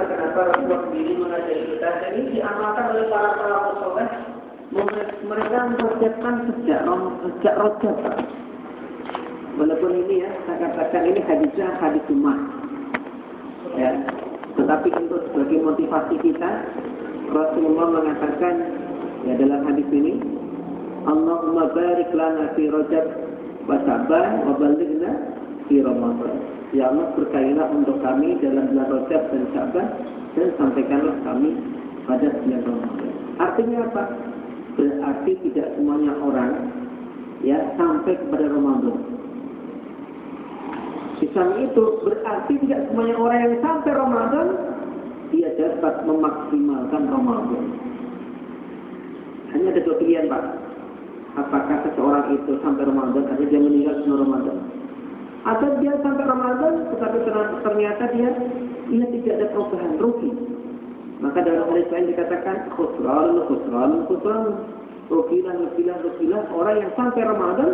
itulah kenapa Rasulullah sendiri mengajari kita dan ini diamalkan oleh para para soleh. Mereka mempersiapkan sejak sejak rojab walaupun ini ya saya katakan ini hadisnya hadis umat ya. Tetapi untuk sebagai motivasi kita Rasulullah mengatakan ya dalam hadis ini Allahumma barik lana fi rajab wa saban wa balighna fi ramadan Ya Allah berkailah untuk kami dalam bulan Rajab dan Syaban dan sampaikanlah kami pada bulan Ramadan. Artinya apa? Berarti tidak semuanya orang ya sampai kepada Ramadan. Di itu berarti tidak semuanya orang yang sampai Ramadan dia dapat memaksimalkan Ramadan. Hanya ada dua pilihan Pak. Apakah seseorang itu sampai Ramadan atau dia meninggal sebelum Ramadan? Atau dia sampai Ramadan, tetapi ternyata dia ia tidak ada perubahan, rugi. Maka dalam hadis lain dikatakan khusran, khusran, khusran. Rugilah, rugilah, rugilah. Orang yang sampai Ramadan,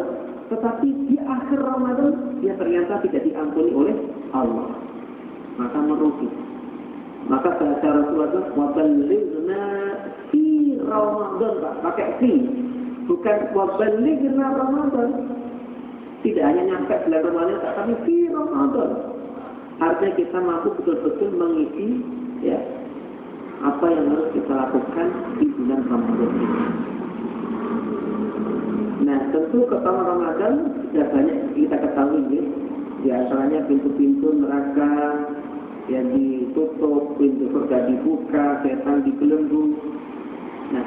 tetapi di akhir Ramadan dia ternyata tidak diampuni oleh Allah. Maka merugi. Maka bahasa Rasulullah wabalighna fi Ramadan, Pak. Pakai fi. Bukan wabalighna Ramadan tidak hanya nyampe bulan Ramadan, tapi di Ramadan. Artinya kita mampu betul-betul mengisi ya apa yang harus kita lakukan di bulan Ramadan ini. Nah, tentu ketemu Ramadan sudah banyak kita ketahui ya. Di antaranya pintu-pintu neraka yang ditutup, pintu surga dibuka, setan dibelenggu. Nah,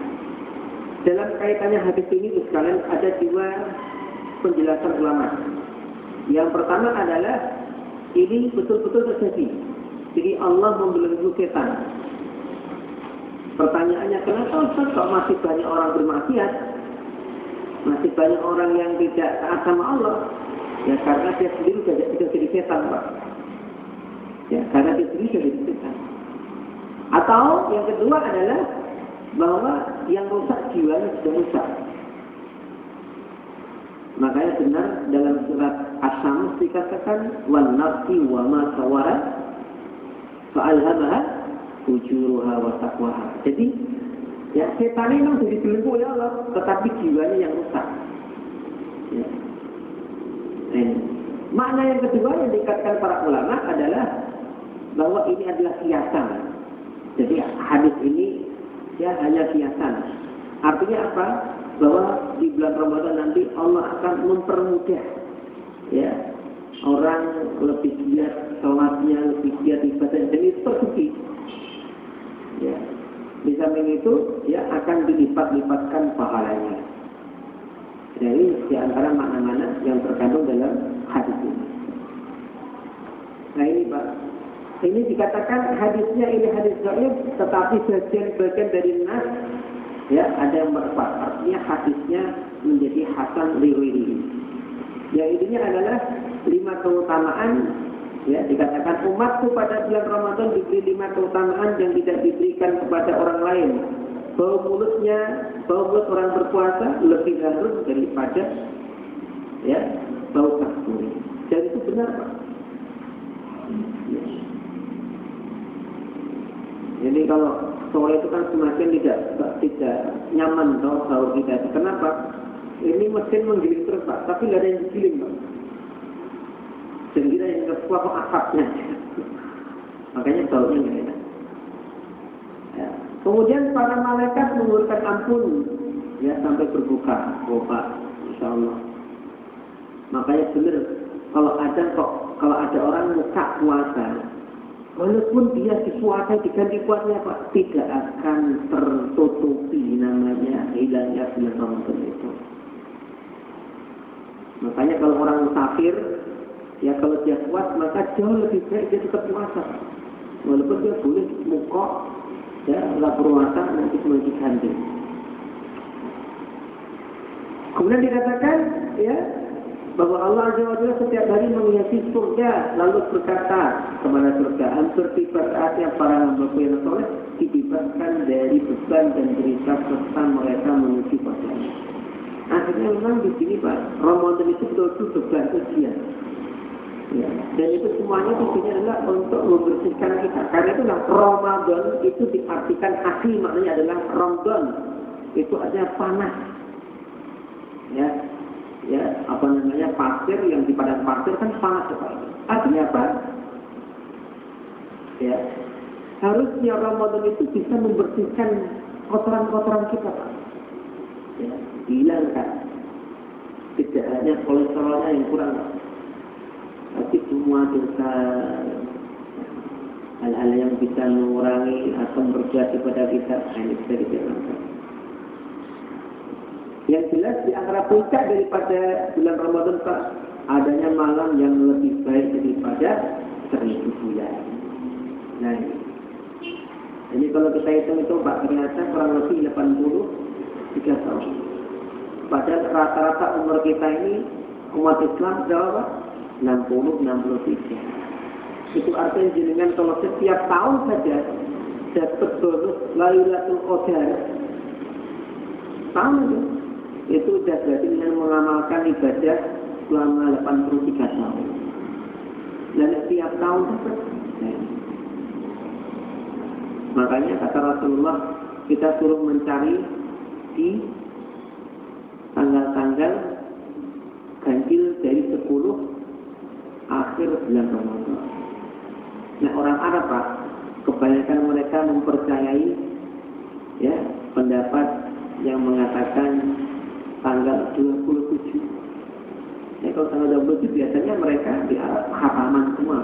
dalam kaitannya hadis ini sekalian ada dua penjelasan ulama. Yang pertama adalah ini betul-betul terjadi. Jadi Allah membelenggu setan. Pertanyaannya kenapa Ustaz kok masih banyak orang bermaksiat? Masih banyak orang yang tidak taat sama Allah? Ya karena dia sendiri sudah, sudah jadi setan, Pak. Ya, karena dia sendiri sudah jadi setan. Atau yang kedua adalah bahwa yang rusak jiwanya sudah rusak. Makanya benar dalam surat Asy-Syams dikatakan wan nafsi wa ma sawara fa'alhamaha fujuruha wa taqwaha. Jadi ya setan memang jadi belenggu oleh Allah, tetapi jiwanya yang rusak. Ya. Nah, makna yang kedua yang dikatakan para ulama adalah bahwa ini adalah kiasan. Jadi hadis ini ya hanya kiasan. Artinya apa? Bahwa di bulan Ramadan nanti Allah akan mempermudah ya orang lebih giat sholatnya, lebih giat ibadah itu terbukti. Ya. Di samping itu ya akan dilipat-lipatkan pahalanya. Jadi di antara makna-makna yang terkandung dalam hadis ini. Nah ini Pak, ini dikatakan hadisnya ini hadis gaib, tetapi bagian-bagian dari nas ya ada yang berfat. Artinya hadisnya menjadi hasan liwiri yang intinya adalah lima keutamaan ya dikatakan umatku pada bulan Ramadan diberi lima keutamaan yang tidak diberikan kepada orang lain. Bau mulutnya bau mulut orang berpuasa lebih harum daripada ya bau kasturi. Dan itu benar pak. Ya. jadi kalau sore itu kan semakin tidak tidak nyaman kalau bau kita. Kenapa? Ini mesin menggiling terus pak, tapi nggak ada yang digiling pak. Dan kita yang kesuap asapnya. Makanya baunya nggak enak. Ya. Kemudian para malaikat menguruskan ampun ya sampai berbuka, oh pak, insya Allah. Makanya benar kalau ada kok kalau ada orang muka puasa Walaupun dia dikuasai diganti kuatnya Pak, tidak akan tertutupi namanya hilangnya bulan Ramadan itu. Makanya kalau orang musafir, ya kalau dia kuat maka jauh lebih baik dia tetap puasa. Walaupun dia boleh mukok, ya nggak berpuasa nanti semua diganti. Kemudian dikatakan, ya bahwa Allah Azza wa Jalla setiap hari menghiasi surga lalu berkata kepada surga hampir tiba saatnya para hamba yang soleh dibebaskan dari beban dan cerita serta mereka menuju padanya. Akhirnya memang di sini Pak, Ramadan itu betul-betul beban ujian. Ya. Dan itu semuanya tujuannya adalah untuk membersihkan kita. Karena itulah Ramadan itu diartikan asli maknanya adalah Ramadan. Itu artinya panas. Ya, ya apa namanya pasir yang di padang pasir kan panas sekali. Artinya apa? Ya, harusnya Ramadan itu bisa membersihkan kotoran-kotoran kita, Pak. Ya, hilangkan. Tidak hanya kolesterolnya yang kurang, Pak. Tapi semua dosa hal-hal yang bisa mengurangi atau berjati pada kita ini bisa dijalankan. Yang jelas di antara puncak daripada bulan Ramadan Pak, adanya malam yang lebih baik daripada seribu bulan. Nah, ini kalau kita hitung itu Pak, ternyata kurang lebih 83 tahun. Padahal rata-rata umur kita ini umat Islam berapa 60, 63. Itu artinya jenengan kalau setiap tahun saja dapat bonus Lailatul Qadar. Tahun itu itu sudah berarti dengan mengamalkan ibadah selama 83 tahun. Dan setiap tahun dapat. Makanya kata Rasulullah kita suruh mencari di tanggal-tanggal ganjil dari 10 akhir bulan Ramadan. Nah orang Arab Pak, kebanyakan mereka mempercayai ya pendapat yang mengatakan tanggal 27. Ya, kalau tanggal 27 biasanya mereka di Arab semua.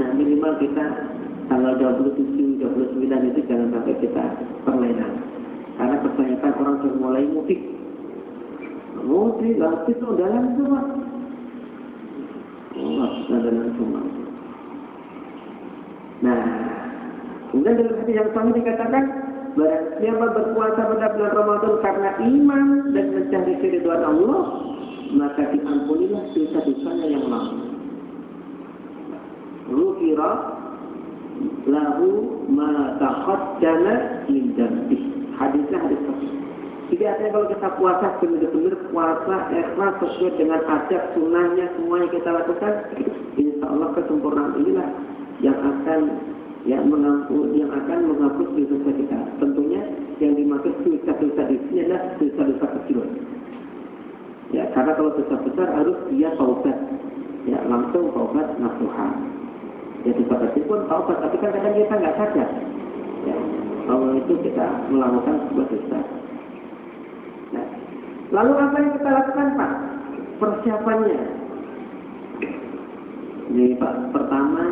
Nah minimal kita tanggal 27, 29 itu jangan sampai kita terlena. Karena kebanyakan orang sudah mulai mudik. Mudik, itu dalam semua. Oh, dalam semua. Nah, kemudian dalam hadis yang sama dikatakan, Barang siapa berpuasa pada bulan Ramadan karena iman dan mencari keridhaan Allah, maka diampunilah dosa-dosanya yang lama. Rufira lahu ma taqaddama min dzambih. Hadisnya hadis sahih. Jadi artinya kalau kita puasa benar-benar puasa ikhlas sesuai dengan adab sunnahnya semuanya kita lakukan, insya Allah kesempurnaan inilah yang akan yang mengampun yang akan menghapus dosa kita. Tentunya yang dimaksud dosa-dosa di sini adalah dosa-dosa kecil. Ya, karena kalau dosa besar harus dia taubat. Ya, langsung taubat nasuha. Ya, dosa kecil pun taubat, tapi kan kadang kita nggak sadar. Ya, kalau itu kita melakukan sebuah dosa. Nah, lalu apa yang kita lakukan Pak? Persiapannya. Ini Pak, pertama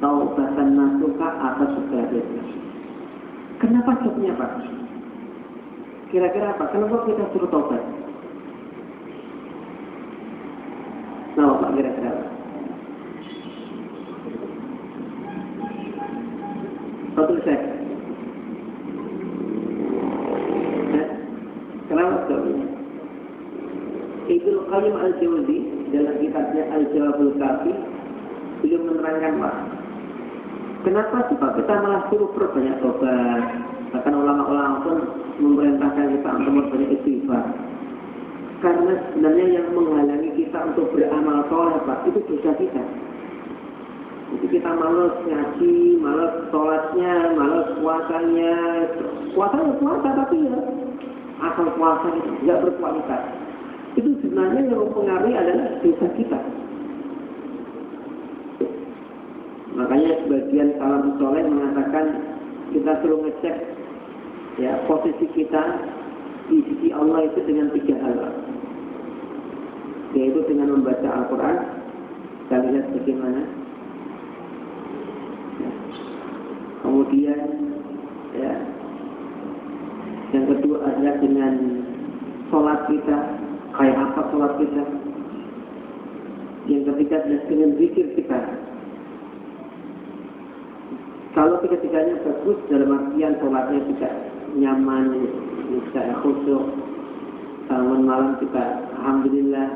taubatan nasuka atas segala dosa. Kenapa sebabnya Pak? Kira-kira apa? Kenapa kita suruh taubat? Nah, Pak kira-kira apa? Satu saya. Kenapa sebabnya? Ibnu Qayyim al-Jawzi dalam kitabnya Al-Jawabul Kafi beliau menerangkan Pak Kenapa sih Pak kita malah suruh perbanyak tobat? Bahkan ulama-ulama pun memerintahkan kita untuk berbanyak istighfar. Karena sebenarnya yang menghalangi kita untuk beramal soleh Pak, itu dosa kita. Jadi kita malas ngaji, malas sholatnya, malas puasanya. Puasanya puasa tapi ya asal puasa itu tidak berkualitas. Itu sebenarnya yang mempengaruhi adalah dosa kita. Makanya sebagian salam soleh mengatakan kita perlu ngecek ya posisi kita di sisi Allah itu dengan tiga hal. Yaitu dengan membaca Al-Quran. Kita lihat bagaimana. Ya. Kemudian ya yang kedua adalah dengan sholat kita. Kayak apa sholat kita. Yang ketiga adalah dengan zikir kita kalau tiga-tiganya bagus dalam artian sholatnya juga nyaman, juga khusyuk, bangun malam juga alhamdulillah,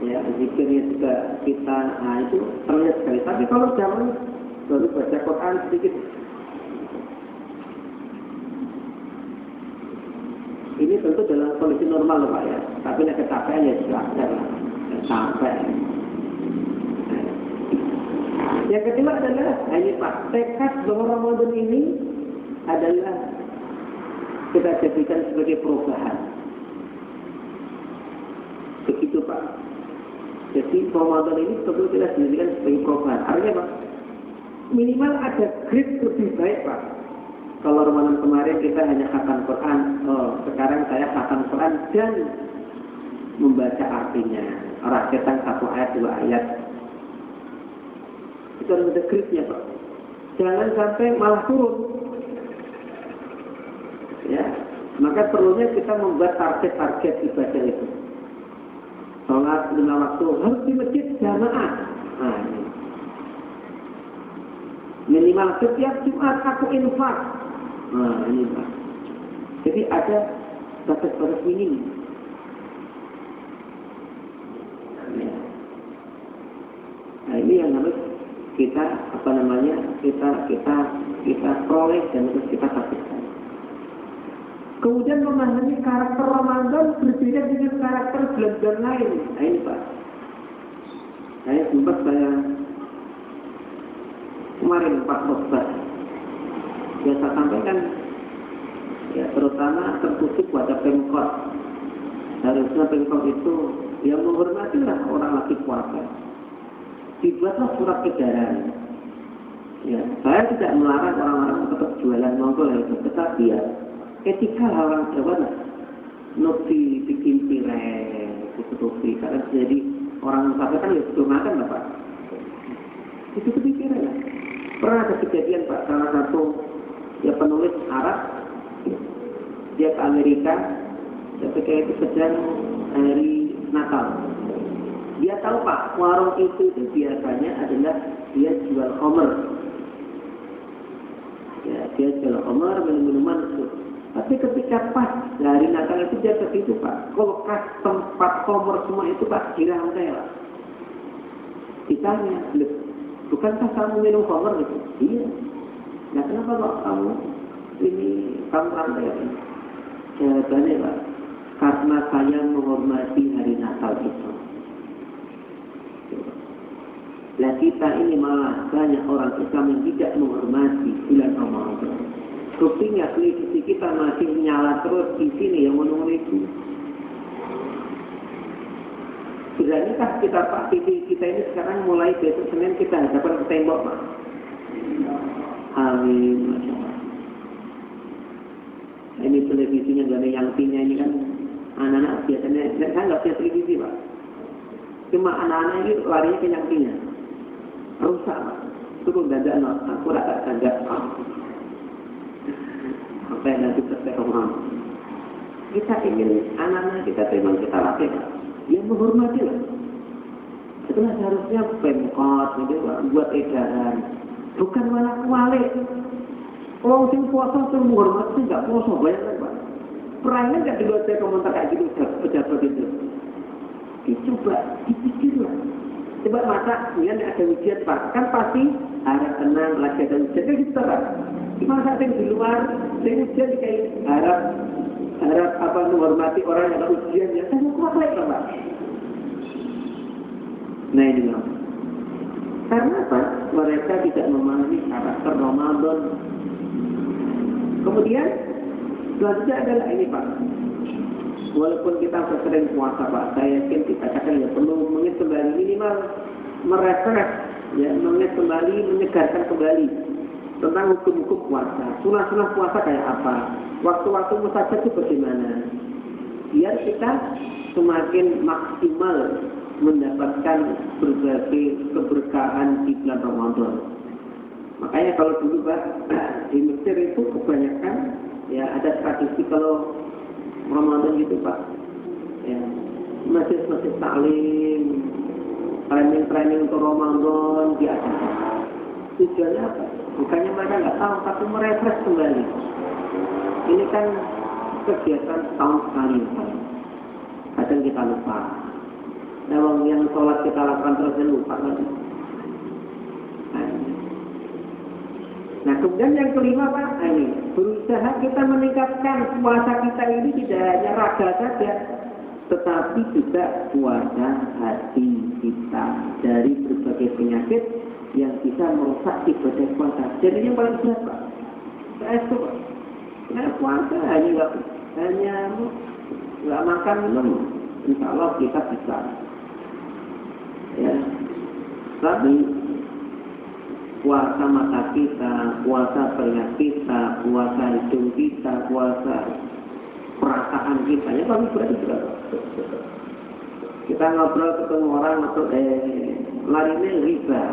ya zikirnya juga kita, nah itu terlihat sekali. Tapi kalau zaman baru baca Quran sedikit, ini tentu dalam kondisi normal loh Pak ya. Tapi nek kecapean ya sudah ada. Capek. Yang kedua adalah, nah ini Pak, tekad bahwa Ramadan ini adalah kita jadikan sebagai perubahan. Begitu Pak. Jadi Ramadan ini perlu kita jadikan sebagai perubahan. Artinya Pak, minimal ada grade lebih baik Pak. Kalau Ramadan kemarin kita hanya khatam Quran, oh sekarang saya khatam Quran dan membaca artinya. Rakyatan satu ayat, dua ayat. Ada grade-nya Pak. Jangan sampai malah turun. Ya, maka perlunya kita membuat target-target ibadah itu. Sholat lima waktu harus di masjid jamaah. Nah, ini. Minimal setiap Jumat aku infak. Nah, ini Pak. Jadi ada batas-batas minimum. Ya. Nah, ini yang harus kita apa namanya kita kita kita peroleh dan terus kita pastikan. Kemudian memahami karakter Ramadan berbeda dengan karakter bulan-bulan lain. Nah ini Pak. Saya sempat saya kemarin Pak Khotbah. Ya saya sampaikan ya terutama terkhusus pada Pemkot. Harusnya Pemkot itu yang menghormatilah orang lagi puasa. Dibuatlah surat edaran. Ya, saya tidak melarang orang-orang tetap jualan monggo itu, tetapi ya ketika orang Jawa nuti bikin piring tutupi karena jadi orang musafir kan ya butuh makan lah pak. Itu kepikiran pernah ada kejadian pak salah satu ya penulis Arab dia ke Amerika ketika itu sedang hari Natal dia tahu pak warung itu itu biasanya adalah dia jual homer ya dia jual homer minum-minuman tapi ketika pas dari Natal itu dia ke situ Pak. Kulkas tempat komor semua itu Pak kira saya Pak. Ditanya, bukankah kamu minum komor gitu? Iya. Nah kenapa kok kamu ini kamu rantai apa? Jawabannya Pak, karena saya menghormati hari Natal itu. Nah kita ini malah banyak orang Islam yang tidak menghormati bulan Ramadan. Buktinya televisi kita masih nyala terus di sini yang menunggu itu. Beranikah kita Pak TV kita ini sekarang mulai besok Senin kita hadapan ke tembok Pak? Amin. Ini televisinya gak ada yang punya ini kan anak-anak biasanya, saya nggak punya televisi Pak. Cuma anak-anak ini larinya ke yang punya. Rusak Pak. Itu gak ada, aku rasa gak apa yang nanti terpenuhi. Kita ingin anak-anak kita terima kita latih, ya menghormati lah. Itulah seharusnya pemkot, gitu, buat edaran. Bukan malah kualik. Orang sing puasa tuh menghormati nggak puasa bayangkan pak. Perannya nggak dibuat saya komentar kayak gitu pejabat itu. Dicoba, dipikirlah. Coba masa kemudian ada ujian pak, kan pasti harap tenang lagi ada ujian kan gitu pak. Gimana saat di luar, saya ujian kayak harap harap apa menghormati orang yang ada ujian ya, saya kuat lagi pak. Nah ini loh. Karena apa? Mereka tidak memahami karakter Ramadan. Kemudian selanjutnya adalah ini Pak. Walaupun kita sering puasa Pak, saya yakin kita akan ya perlu mengingat kembali minimal merefresh, ya mengingat kembali, menyegarkan kembali tentang hukum-hukum puasa. Sunah-sunah puasa kayak apa? Waktu-waktu musajat itu bagaimana? Biar kita semakin maksimal mendapatkan berbagai keberkahan di bulan Ramadan. Makanya kalau dulu Pak di Mesir itu kebanyakan ya ada tradisi kalau Ramadan gitu Pak. Ya, masjid-masjid taklim, training-training untuk Ramadan diadakan. Tujuannya apa? Bukannya mereka nggak tahu, tapi merefresh kembali. Ini kan kegiatan tahun sekali. Kadang kita lupa. Nah, yang sholat kita lakukan terus dan lupa lagi. Nah, kemudian yang kelima Pak, nah ini berusaha kita meningkatkan puasa kita ini tidak hanya raga saja, tetapi juga puasa hati kita dari berbagai penyakit yang bisa merusak ibadah puasa. Jadi yang paling berat Pak. Saya itu Pak. Nah, puasa hanya nggak hanya nggak makan minum. Insya Allah kita bisa. Ya. Tapi puasa mata kita, puasa telinga kita, puasa hidung kita, puasa perasaan kita. Ya kami berarti juga. Kita ngobrol ketemu orang atau eh larinya riba.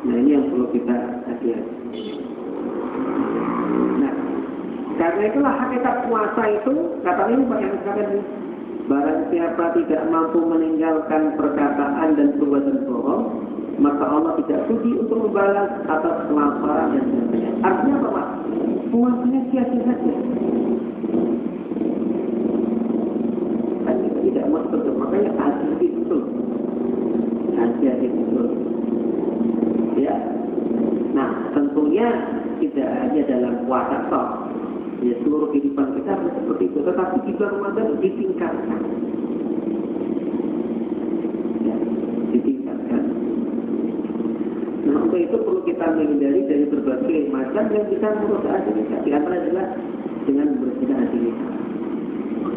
Nah ini yang perlu kita hati-hati. Nah, karena itulah hakikat puasa itu, kata ini Pak yang sekarang ini, barang siapa tidak mampu meninggalkan perkataan dan perbuatan bohong, maka Allah tidak sudi untuk membalas atas kelaparan dan sebagainya. Artinya apa Pak? Puasanya sia-sia saja. Tidak masuk makanya hati-hati betul. Hati-hati betul. Ya. Nah, tentunya tidak hanya dalam puasa toh. Ya, seluruh kehidupan kita seperti itu. Tetapi juga Ramadan ditingkatkan. Ya, ditingkatkan. Nah, untuk itu perlu kita menghindari dari berbagai macam yang bisa merusak hati kita. Di antara adalah dengan bersihkan hati kita.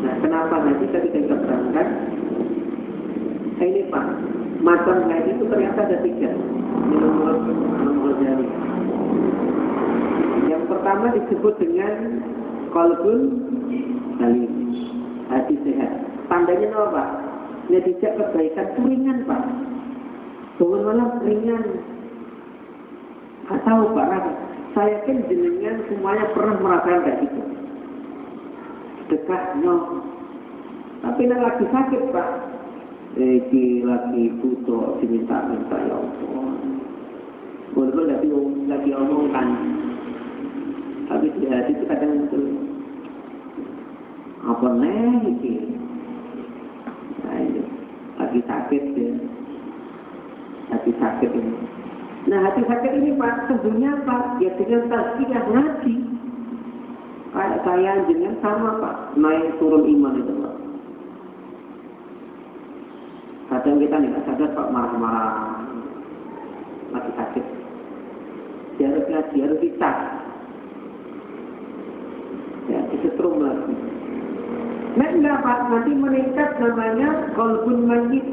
Nah, kenapa nanti tadi kita terangkan? Ini Pak, macam haji itu ternyata ada tiga. Menurut Imam. Yang pertama disebut dengan kolbun salim, hati sehat. Tandanya apa Pak? Ya tidak kebaikan itu ringan Pak. Bangun malam ringan. Gak tahu Pak. Saya kan jenengan semuanya pernah merasakan kayak gitu. Sedekah no. Tapi nak lagi sakit Pak. Eki lagi butuh diminta-minta ya Allah. Walaupun lagi, lagi omongkan. Tapi di hati itu kadang itu. Apa nih iki? Ini. Lagi sakit ya. Hati sakit ini. Nah hati sakit ini Pak, tentunya Pak, ya dengan tasbih ngaji. Kayak saya dengan sama Pak, naik turun iman itu Pak. Kadang kita tidak sadar Pak marah-marah, lagi sakit. Dia harus ngaji, harus kita. Ya, disetrum lagi. Pak, nanti meningkat namanya kolbun majid.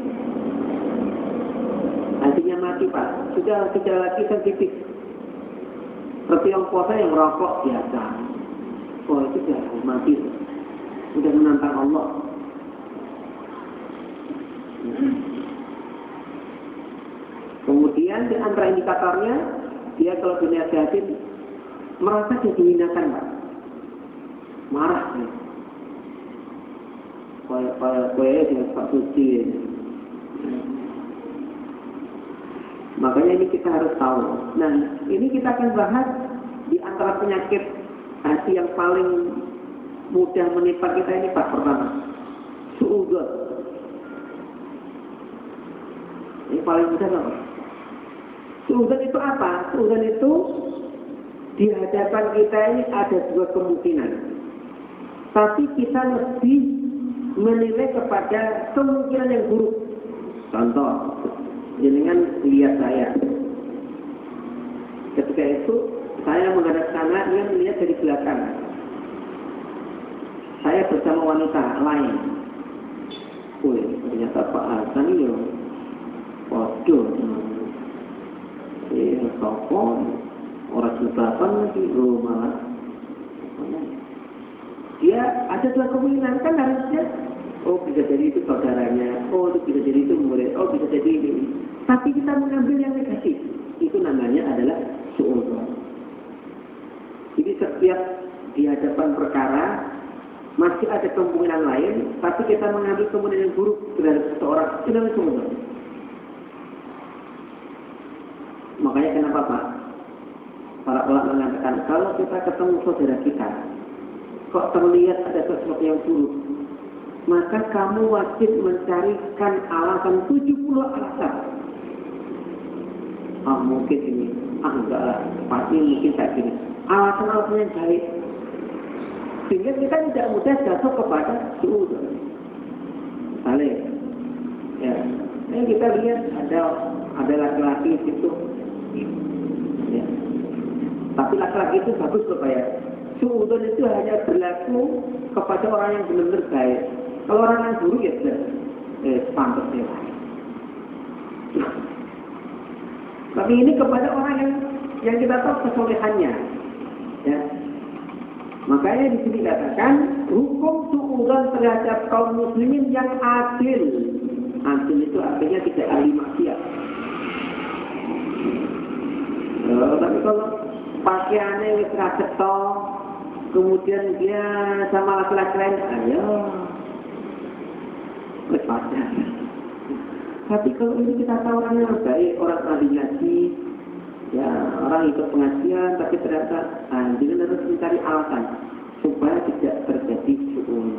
Artinya mati Pak, sudah tidak lagi sensitif. Seperti yang puasa yang rokok biasa. Oh itu sudah mati. Sudah menantang Allah. Kemudian di antara indikatornya, dia kalau dinasihatin merasa dihinakan Pak. Marah dia. Dengan Pak Suci. Makanya ini kita harus tahu. Nah, ini kita akan bahas di antara penyakit hati yang paling mudah menimpa kita ini Pak pertama. Suudon. Ini paling mudah apa? Suudon itu apa? Suudon itu di hadapan kita ini ada dua kemungkinan. Tapi kita lebih menilai kepada kemungkinan yang buruk. Contoh, jenengan lihat saya. Ketika itu saya menghadap sana, dia melihat dari belakang. Saya bersama wanita lain. Wih, ternyata Pak Hasan ini waduh. Eh, toko orang jubatan lagi, oh malah. Dia ada dua kemungkinan kan harusnya Oh bisa jadi itu saudaranya, oh itu bisa jadi itu murid, oh bisa jadi ini. Tapi kita mengambil yang negatif, itu namanya adalah su'udon. Jadi setiap di hadapan perkara masih ada kemungkinan lain, tapi kita mengambil kemungkinan yang buruk terhadap seseorang, itu namanya su'udon. Makanya kenapa Pak? Para ulama mengatakan, kalau kita ketemu saudara kita, kok terlihat ada sesuatu yang buruk, maka kamu wajib mencarikan alasan 70 alasan. Ah mungkin ini, ah enggak lah, pasti mungkin kayak gini. Alasan-alasan yang baik. Sehingga kita tidak mudah jatuh kepada suudon. Misalnya, ya, Ini kita lihat ada ada laki-laki itu, ya. tapi laki-laki itu bagus loh ya. Suudon itu hanya berlaku kepada orang yang benar-benar baik. Kalau orang yang buruk ya sudah eh, pantasnya. Tapi ini kepada orang yang yang kita tahu kesolehannya. Ya. Makanya di sini katakan hukum suudon terhadap kaum muslimin yang adil Adil itu artinya tidak ahli maksiat. Oh, tapi kalau pakaiannya wis kemudian dia sama laki-laki lain, ayo, wis Tapi kalau ini kita tahu orang yang baik, orang ahli ngaji, ya orang ikut pengajian, tapi ternyata anjing harus mencari alasan supaya tidak terjadi syukur.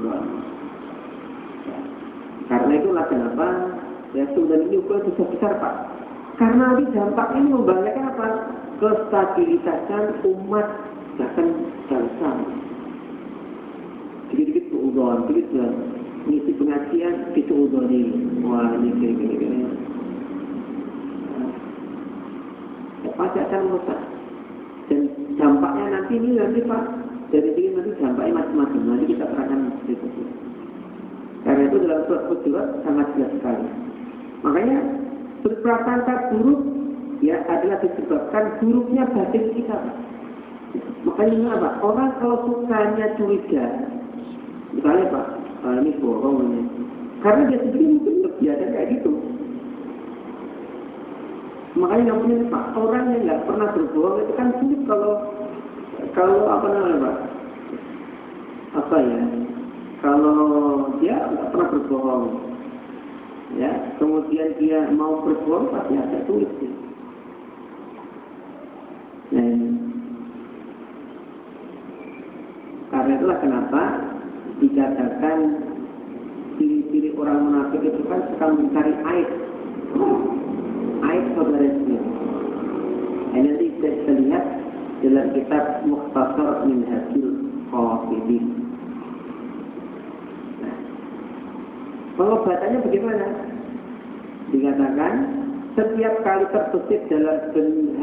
Karena itulah kenapa ya sudah ini ukuran besar besar pak. Karena nanti dampak ini membahayakan apa? Kestabilitasan umat bahkan bangsa. Dikit-dikit keudon, dikit dan ngisi pengajian itu udoni. Wah ini kayak gini gini. Ya, pasti akan merusak. Dan dampaknya nanti ini nanti pak dari sini nanti dampaknya macam-macam. Nanti kita terangkan itu. Karena itu dalam surat Fusilat sangat jelas sekali. Makanya berprasangka buruk ya adalah disebabkan buruknya batin kita. Makanya apa? Orang kalau sukanya curiga, misalnya Pak, ah, ini bohong ini. Karena dia sendiri mungkin terbiasa kayak gitu. Makanya namanya Pak, orang yang nggak pernah berbohong itu kan sulit kalau kalau apa namanya Pak? Apa ya? kalau dia nggak pernah berbohong, ya, kemudian dia mau berbohong pasti ada sulit. sih. Nah, karena itulah kenapa dikatakan ciri-ciri orang munafik itu kan suka mencari aib, aib saudara sendiri. Ini nanti kita lihat dalam kitab Mukhtasar min Hasil Qafidin. Pengobatannya bagaimana? Dikatakan setiap kali terbesit dalam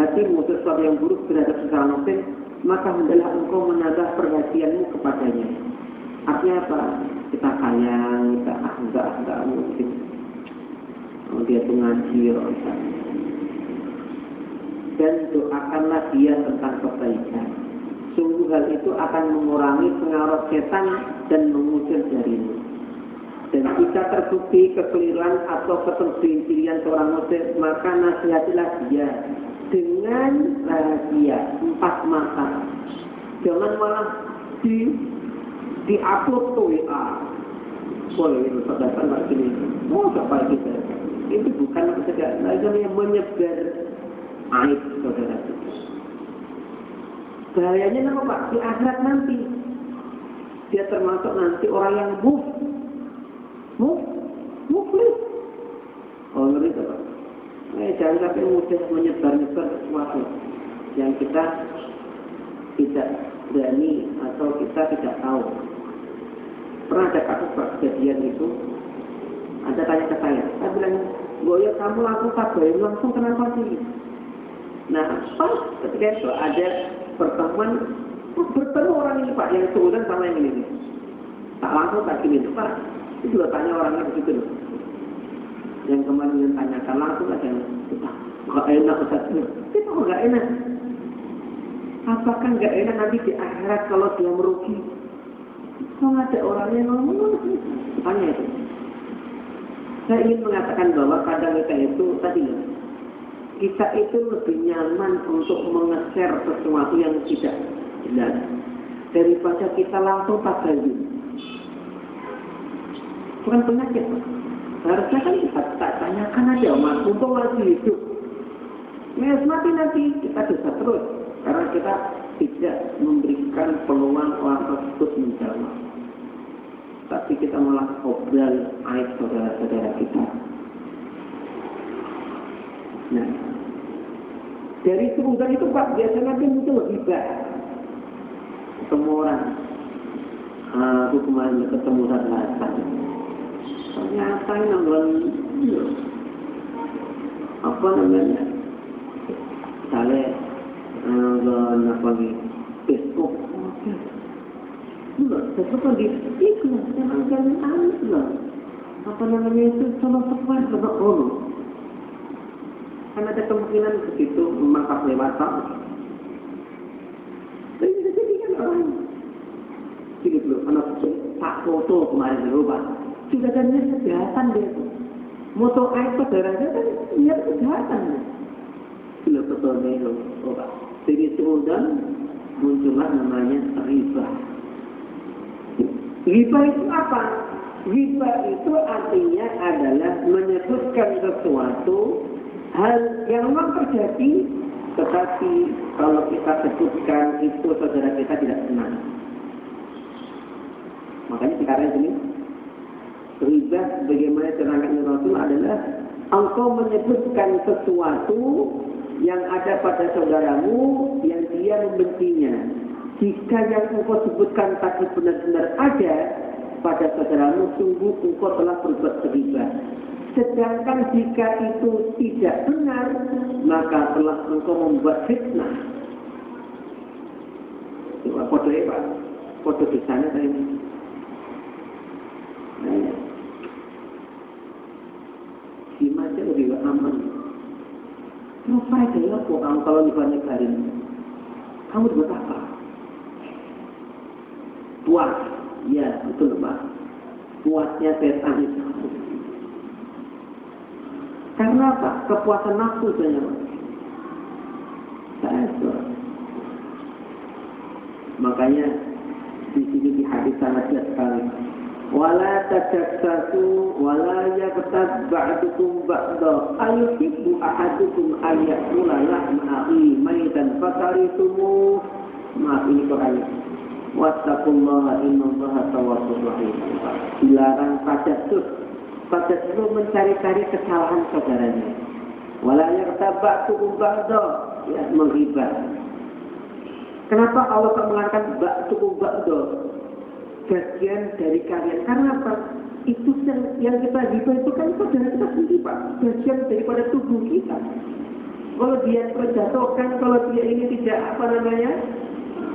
hatimu sesuatu yang buruk terhadap sesama muslim, maka hendaklah engkau menambah perhatianmu kepadanya. Artinya apa? Kita sayang, kita ah enggak, enggak mungkin. Oh, dia tuh ngaji, Dan doakanlah dia tentang kebaikan. Sungguh hal itu akan mengurangi pengaruh setan dan mengusir darimu. Dan jika terbukti kekeliruan atau ketergelinciran seorang muslim, maka nasihatilah dia dengan rahasia empat mata. Jangan malah di di upload ke WA. Boleh itu saudara sini. Mau siapa kita? Itu bukan saja, namanya menyebar aib saudara. Bahayanya apa Pak? Di akhirat nanti. Dia termasuk nanti orang yang move muflis. Oh ngeri Pak. Eh, jangan sampai mudah menyebar-nyebar sesuatu yang kita tidak berani atau kita tidak tahu. Pernah ada kasus Pak kejadian itu, ada tanya ke saya, saya bilang, Goyo kamu langsung tabarin langsung kenapa sih? Nah, pas ketika itu ada pertemuan, bertemu orang ini Pak, yang seudang sama yang ini. Tak langsung tak gini, Pak, itu juga tanya orangnya begitu loh. Yang kemarin yang tanyakan langsung aja, nggak enak Ustaz. Kita kok nggak enak? Apakah nggak enak nanti di akhirat kalau dia merugi? Kok ada orangnya ngomong? Tanya itu. Saya ingin mengatakan bahwa kadang kita itu tadi kita itu lebih nyaman untuk mengeser sesuatu yang tidak jelas daripada kita langsung tabayun bukan penyakit. Harusnya kan kita tak tanyakan aja, mas, untuk masih hidup. Mes mati nanti kita bisa terus karena kita tidak memberikan peluang orang tersebut menjawab. Tapi kita malah obrol aib saudara-saudara kita. Nah, dari sebutan itu Pak biasanya nanti muncul hibah. Ketemu orang, ah, aku kemarin ketemu satu ternyata nongol apa namanya? Misalnya eh, apa nih Facebook Facebook kan di ikhlas jangan jangan aneh lah apa namanya itu sama sesuai sama ono kan ada kemungkinan begitu memangkas lewat tapi bisa jadi kan orang Gini dulu, anak Pak Foto kemarin Pak. Juga kan kejahatan dia. Moto air saudaranya kan niat kejahatan. Bila betulnya itu, oh Pak. Dari Sudan muncullah namanya riba. Riba itu apa? Riba itu artinya adalah menyebutkan sesuatu hal yang memang terjadi tetapi kalau kita sebutkan itu saudara kita tidak senang. Makanya sekarang ini riba bagaimana terangkan Rasul adalah engkau menyebutkan sesuatu yang ada pada saudaramu yang dia membencinya. Jika yang engkau sebutkan tadi benar-benar ada pada saudaramu, sungguh engkau telah berbuat riba. Sedangkan jika itu tidak benar, maka telah engkau membuat fitnah. Coba foto ya Pak. Foto di sana tadi. Gimana lebih aman? Mau faedah apa kamu kalau misalnya garin? Kamu buat apa? Puas. Ya, betul Pak. Puasnya setan itu. Karena apa? Kepuasan nafsu saja Pak. Makanya di sini di hadis sangat jelas sekali wala tajassasu wala yaghtab ba'dukum ba'da ayuhibbu ahadukum an ya'kula lahma akhi maitan fakaritumu maaf ini Quran wattaqullaha innallaha tawwabur rahim dilarang tajassus tajassus mencari-cari kesalahan saudaranya wala yaghtab ba'dukum ba'da ya menghibah Kenapa Allah mengatakan ba'dukum ba'da bagian dari kalian. Karena apa? Itu yang kita hidup itu kan saudara kita sendiri Pak. Bagian daripada tubuh kita. Kalau dia terjatuhkan, kalau dia ini tidak apa namanya,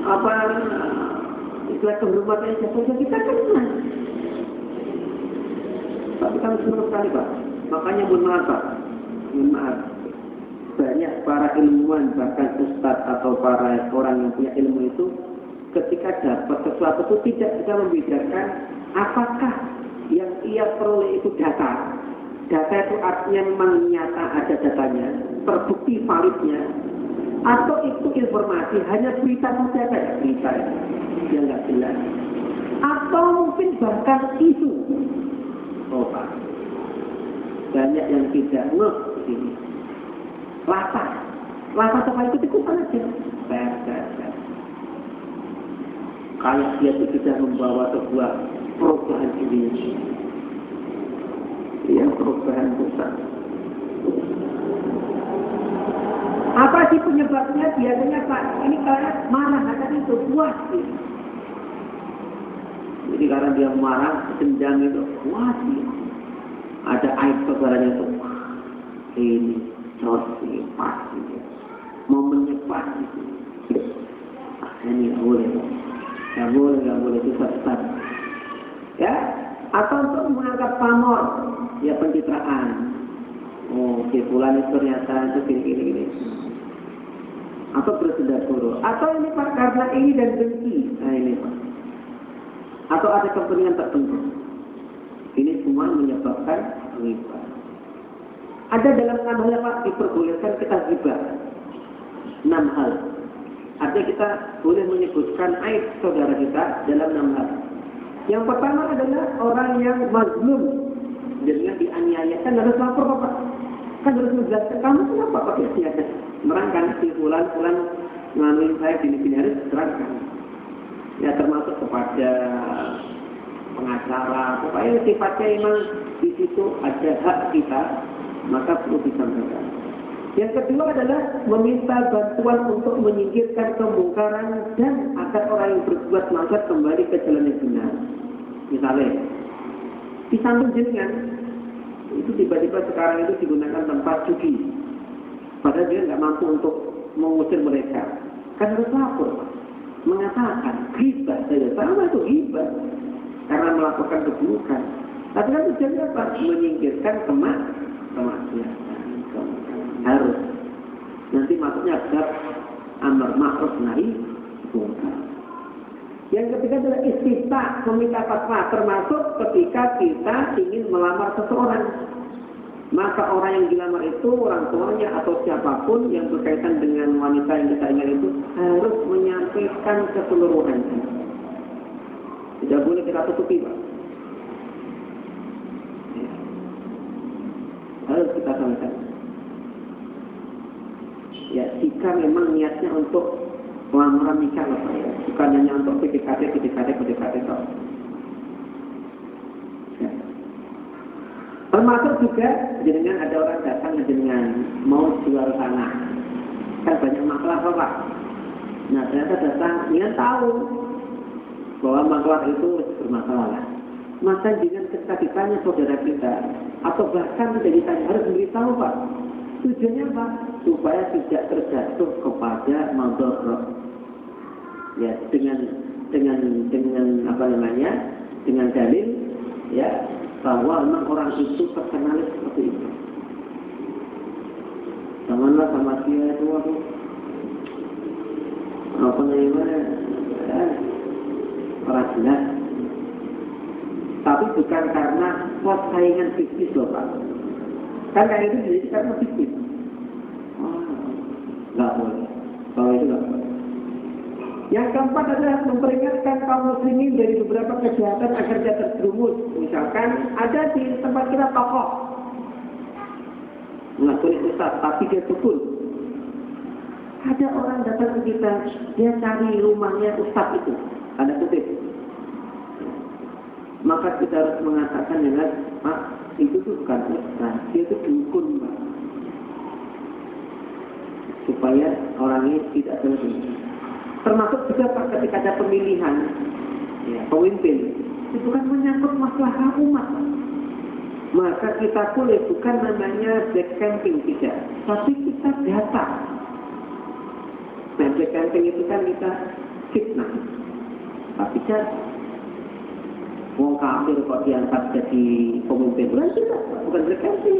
apa istilah kehormatannya jatuh, ya kita kena. Tapi kan semua sekali Pak. Makanya mohon maaf Pak. Mohon maaf. Banyak para ilmuwan, bahkan ustadz atau para orang yang punya ilmu itu ketika dapat sesuatu itu tidak bisa membedakan apakah yang ia peroleh itu data. Data itu artinya memang nyata ada datanya, terbukti validnya, atau itu informasi hanya berita saja kayak berita yang nggak jelas, atau mungkin bahkan isu. Oh banyak yang tidak ngeh ini. Lata, lata soal itu ikutan aja. Kayak dia itu sudah membawa sebuah perubahan ini. Ya, perubahan besar. Apa sih penyebabnya? Biasanya Pak, ini karena marah, tadi itu puas. Jadi karena dia marah, dendam itu puas. Ada air saudaranya itu, ini pasti. Pasti. Ah, ini boleh. Gak boleh, gak boleh itu sesat. Ya, atau untuk mengangkat pamor, ya pencitraan. Oh, kepulan itu ternyata itu gini. Atau bersedak guru. Atau ini Pak, karena ini dan dengki. Nah ini Pak. Atau ada kepentingan tertentu. Ini semua menyebabkan riba. Ada dalam enam hal Pak diperbolehkan kita riba. Enam hal. Artinya kita boleh menyebutkan aib saudara kita dalam enam hal. Yang pertama adalah orang yang mazlum. Dengan dianiaya. Kan harus lapor Bapak. Kan harus menjelaskan kamu kenapa pakai siasat. Merangkan si bulan bulan nganuin saya gini-gini harus terangkan. Ya termasuk kepada pengacara. Pokoknya sifatnya memang di situ ada hak kita. Maka perlu disampaikan. Yang kedua adalah meminta bantuan untuk menyingkirkan kemungkaran dan agar orang yang berbuat maksiat kembali ke jalan yang benar. Misalnya, di samping jenengan itu tiba-tiba sekarang itu digunakan tempat cuci. mampu untuk mengusir mereka, kan harus lapor. Mengatakan, ghibah saja. Sama itu ghibah. Karena melakukan keburukan. Tapi kan tujuannya apa? Menyingkirkan kemak kemaksiatan. Harus. Nanti maksudnya bab amar ma'ruf nahi munkar. Yang ketiga adalah istifta, meminta fatwa, termasuk ketika kita ingin melamar seseorang. Maka orang yang dilamar itu orang tuanya atau siapa pun yang berkaitan dengan wanita yang kita ingat itu harus menyampaikan keseluruhannya. Tidak boleh kita tutupi, Pak. Harus kita sampaikan. Ya, jika memang niatnya untuk lamaran nikah lah ya. Bukan hanya untuk PDKT, PDKT, PDKT toh. Termasuk juga dengan ada orang datang dengan mau jual tanah. Kan banyak masalah Pak. Nah ternyata datang, dia tahu bahwa masalah itu bermasalah. Maka dengan ketika ditanya saudara kita, atau bahkan tidak ditanya, harus memberitahu Pak. Tujuannya apa? Supaya tidak terjatuh kepada madorot. Ya, dengan dengan dengan apa namanya? Dengan dalil ya bahwa memang orang itu terkenal seperti itu. Janganlah sama dia itu aku apa namanya eh, orang jelas. Tapi bukan karena saingan bisnis loh Pak. Kayak itu jadi karena bisnis. Oh, nggak boleh. Kalau itu nggak boleh. Yang keempat adalah memperingatkan kaum muslimin dari beberapa kejahatan agar tidak terjerumus. Misalkan ada di tempat kita tokoh. Mengakui ustaz, tapi dia tukul. Ada orang datang ke kita, dia cari rumahnya ustaz itu. Ada kutip. Maka kita harus mengatakan dengan, Pak, itu tuh bukan ustaz, dia itu dukun, Pak. Supaya orang ini tidak terjerumus. Termasuk juga ketika ada pemilihan ya, pemimpin, itu kan menyangkut masalah umat. Maka kita boleh bukan namanya black camping tidak, tapi kita data. Nah, black camping itu kan kita fitnah. Tapi kan Wong kafir kok diangkat jadi pemimpin bukan tidak, bukan black camping.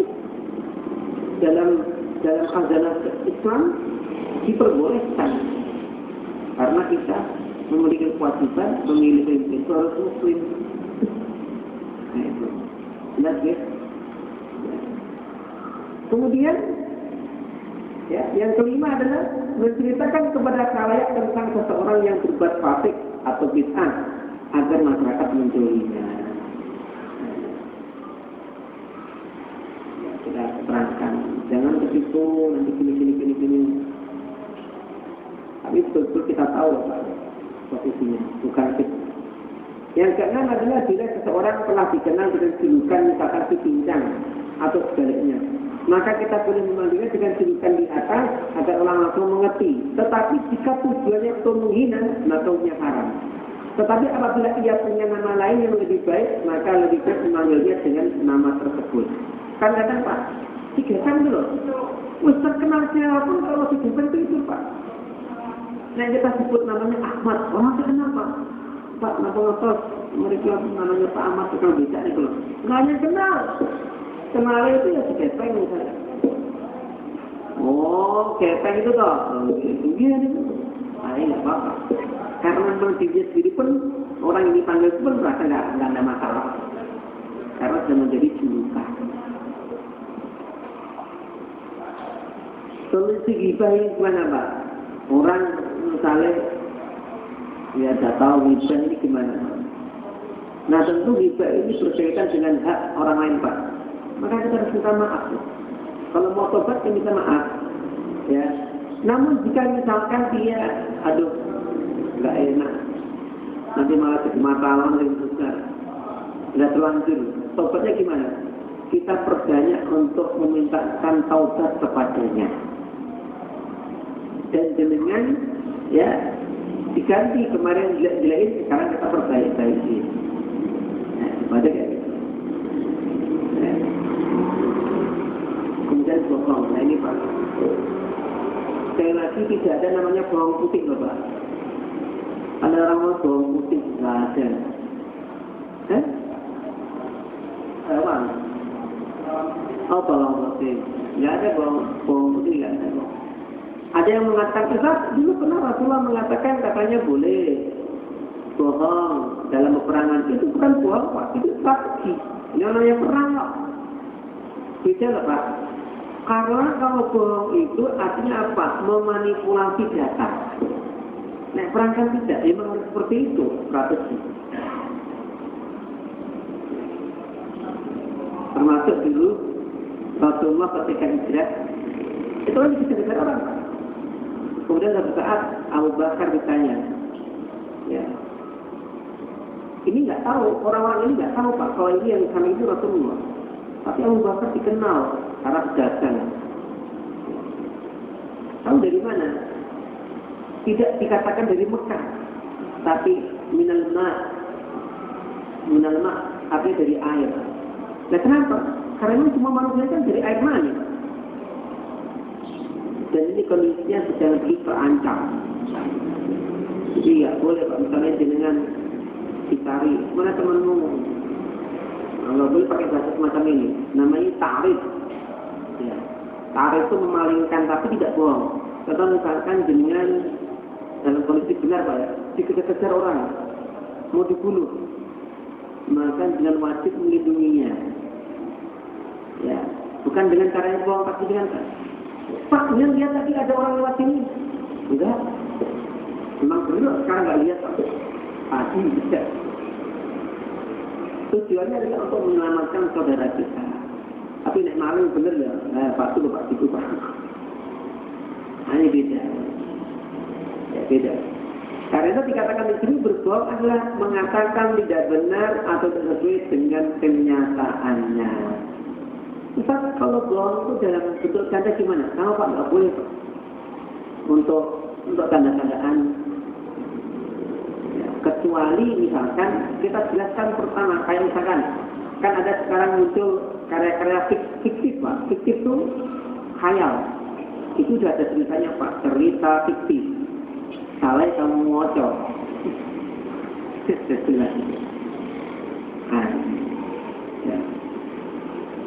Dalam dalam khazanah Islam diperbolehkan karena kita memiliki kewajiban memilih pemimpin itu harus muslim. Nah itu. Ya? Kemudian ya, yang kelima adalah menceritakan kepada kalayak tentang seseorang yang berbuat fasik atau bid'ah agar masyarakat menjauhinya. Ya, kita terangkan, jangan begitu nanti gini gini gini gini. Tapi betul-betul kita tahu posisinya, bukan kita. Yang keenam adalah bila seseorang telah dikenal dengan julukan misalkan si pincang atau sebaliknya. Maka kita boleh memanggilnya dengan julukan di atas agar orang langsung mengerti. Tetapi jika tujuannya untuk menghina, maka hukumnya haram. Tetapi apabila ia punya nama lain yang lebih baik, maka lebih baik memanggilnya dengan nama tersebut. Kan kadang Pak, tiga kan dulu. Wis terkenal siapa pun kalau tiga itu itu Pak. Nah kita sebut namanya Ahmad, orang terkenal Pak. Pak, kenapa mereka namanya Pak Ahmad itu kalau bisa nih kalau nggak ada kenal. Kenal itu ya si Kepeng misalnya. Oh, Kepeng itu toh, iya nih. Nah, nggak apa-apa. Karena memang dia sendiri pun orang yang dipanggil itu pun merasa nggak ada masalah. Karena sudah menjadi julukan. Solusi gibah ini gimana Pak? Orang misalnya ya tidak tahu gibah ini gimana. Nah tentu gibah ini berkaitan dengan hak orang lain Pak. Maka kita harus minta maaf. Kalau mau tobat kita minta maaf. Ya. Namun jika misalkan dia, aduh, nggak enak, nanti malah masalah dan besar, nggak terlanjur. Tobatnya gimana? Kita perbanyak untuk memintakan taubat kepadanya dan jenengan ya diganti kemarin jelek-jelekin sekarang kita perbaiki nah, nah. kemudian bohong nah ini pak sekali lagi tidak ada namanya bawang putih loh Pak. Ada orang mau bawang putih, nggak ada. Eh? Apa? Oh bawang putih. Nggak ada bawang, bawang putih, nggak ada. Ada yang mengatakan, Ustaz, dulu pernah Rasulullah mengatakan katanya boleh bohong dalam peperangan. Itu bukan bohong Pak, itu strategi. Ini namanya perang Pak. Beda loh Pak. Karena kalau bohong itu artinya apa? Memanipulasi data. Nah, perang kan tidak, ya memang seperti itu strategi. Termasuk dulu Rasulullah ketika hijrah itu kan bisa orang. Kemudian satu saat Abu Bakar ditanya, ya, ini nggak tahu orang-orang ini nggak tahu pak kalau ini yang kami itu Rasulullah. Tapi Abu Bakar dikenal karena dagang. Tahu dari mana? Tidak dikatakan dari Mekah, tapi minal ma, minal ma, artinya dari air. Nah kenapa? Karena semua manusia kan dari air mani. Dan ini kondisinya sedang terancam. Jadi ya boleh Pak, misalnya dengan dicari, mana temanmu? Kalau boleh pakai bahasa semacam ini, namanya tarif. Ya. Tarif itu memalingkan tapi tidak bohong. Contoh misalkan dengan dalam kondisi benar Pak ya, dikejar-kejar orang, mau dibunuh, maka dengan wajib melindunginya. Ya, bukan dengan cara yang bohong, tapi dengan Pak, dengan lihat tadi ada orang lewat sini. Enggak. Memang benar sekarang nggak lihat Pak. Tadi tidak. Tujuannya adalah untuk menyelamatkan saudara kita. Tapi nek maling bener ya, eh, Pak itu Pak itu Pak. Ini beda. Ya beda. Karena dikatakan di sini berbohong adalah mengatakan tidak benar atau tidak sesuai dengan kenyataannya. Ustaz, kalau bohong itu dalam bentuk tanda gimana? Kalau Pak nggak boleh Pak. Untuk untuk tanda-tandaan ya, kecuali misalkan kita jelaskan pertama kayak misalkan kan ada sekarang muncul karya-karya fiktif Pak. Fiktif itu khayal. Itu sudah ada ceritanya Pak, cerita fiktif. Salah kamu ngocok. Jelas. Nah.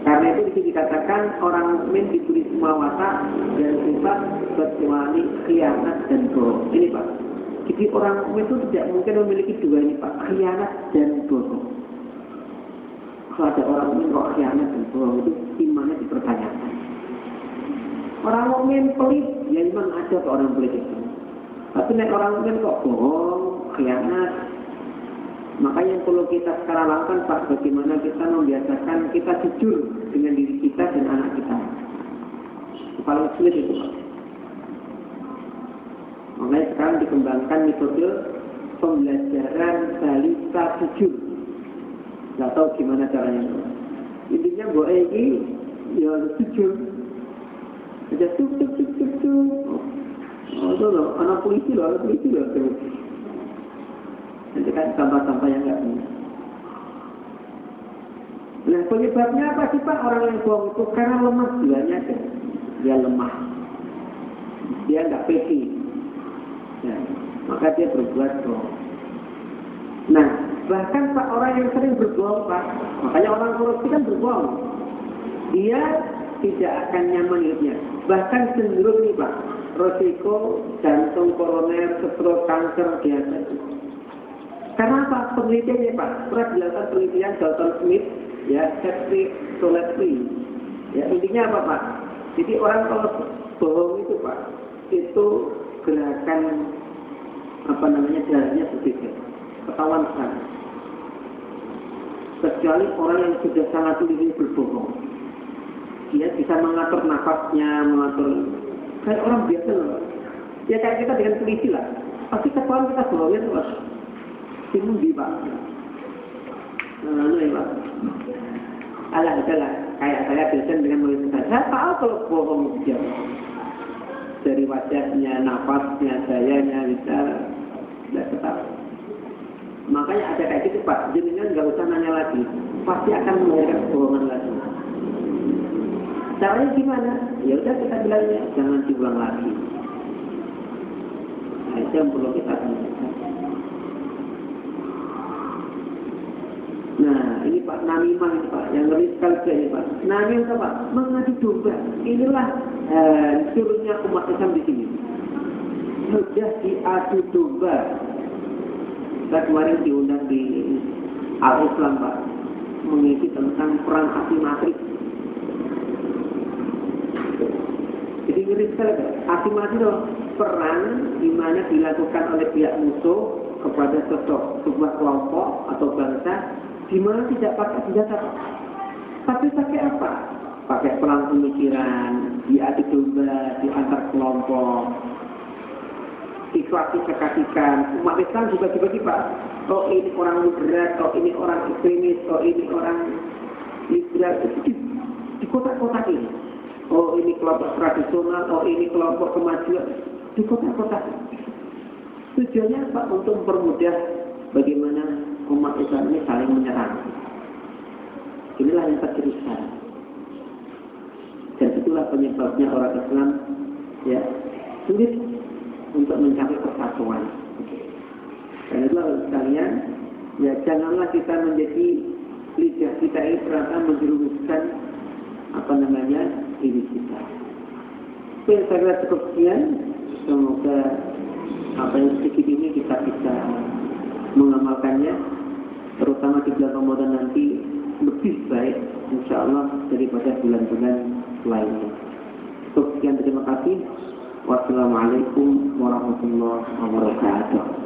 Karena itu bisa dikatakan orang mukmin diberi semua watak dan sifat kecuali khianat dan bohong. Ini Pak. Jadi orang mukmin itu tidak mungkin memiliki dua ini Pak, khianat dan bohong. Kalau ada orang mukmin kok khianat dan bohong itu imannya dipertanyakan. Orang mukmin pelit, ya memang ada orang pelit itu. Tapi nek orang mukmin kok bohong, khianat, Makanya yang perlu kita sekarang lakukan Pak, bagaimana kita membiasakan kita jujur dengan diri kita dan anak kita. Paling sulit itu Pak. Makanya sekarang dikembangkan metode pembelajaran balita jujur. Gak tahu gimana caranya. Intinya bahwa ini ya jujur. Aja tuh tuh tuh tuh tuh. Oh, itu loh, anak polisi loh, anak polisi loh. Nanti kan sampah-sampah yang nggak punya. Nah penyebabnya apa sih Pak orang yang bohong itu? Karena lemah jiwanya kan. Dia lemah. Dia nggak peki. Ya, maka dia berbuat bohong. Nah, bahkan Pak orang yang sering berbohong Pak, makanya orang korupsi kan berbohong. Dia tidak akan nyaman hidupnya. Bahkan cenderung nih Pak, resiko jantung koroner, stroke, kanker biasa apa? Penelitiannya Pak, pernah dilakukan penelitian Dalton Smith, ya, Patrick Soletri. Ya, intinya apa Pak? Jadi orang kalau bohong itu Pak, itu gerakan apa namanya darahnya sedikit, ketahuan sekali. Kecuali orang yang sudah sangat teliti berbohong, dia bisa mengatur nafasnya, mengatur kayak orang biasa loh. Ya kayak kita dengan teliti lah. Pasti ketahuan kita bohongnya terus sini di Pak. Nah, ya Pak. Alah, kayak saya dosen dengan murid saya. Saya tahu kalau bohong dia. Dari wajahnya, nafasnya, gayanya, bisa tidak ketahui. Makanya ada kayak gitu Pak, jenengan nggak usah nanya lagi, pasti akan melahirkan kebohongan lagi. Caranya gimana? Ya udah kita bilangnya jangan diulang lagi. itu yang perlu kita tanyakan. Nah, ini Pak Namimah ini Pak, yang lebih sekali ini Pak. Namimah apa? Mengadu domba. Inilah eh, turunnya umat Islam di sini. Sudah diadu domba. Kita kemarin diundang di Al-Islam Pak, mengisi tentang perang asimetrik. Jadi ngeri sekali Pak. Asimetrik itu perang di mana dilakukan oleh pihak musuh kepada sosok sebuah kelompok atau bangsa di mana tidak pakai senjata, tapi pakai apa? Pakai perang pemikiran, diadu domba, di antar kelompok, situasi kekasikan. Umat Islam juga Pak. Oh ini orang moderat, oh ini orang ekstremis, oh ini orang liberal. Itu di, di kota-kota ini. Oh ini kelompok tradisional, oh ini kelompok kemajuan. Di kota-kota. Tujuannya apa? Untuk mempermudah bagaimana umat Islam ini saling menyerang. Inilah yang terjadi sekarang. Dan itulah penyebabnya orang Islam ya sulit untuk mencapai persatuan. Dan itulah sekalian, ya janganlah kita menjadi lidah kita ini ternyata menjerumuskan apa namanya diri kita. Oke, saya kira cukup sekian. Semoga apa yang sedikit ini kita bisa mengamalkannya terutama di bulan Ramadan nanti lebih baik insya Allah daripada bulan-bulan lainnya. Sekian terima kasih. Wassalamualaikum warahmatullahi wabarakatuh.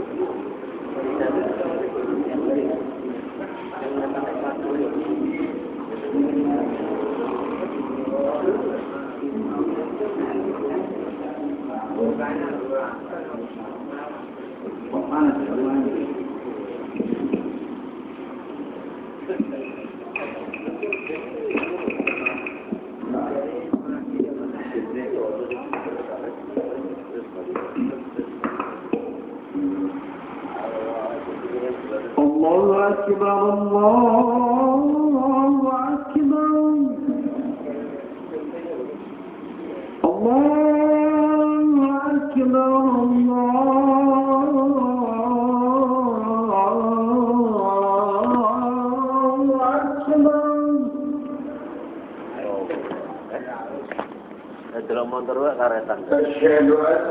turun karetan. Asyhadu an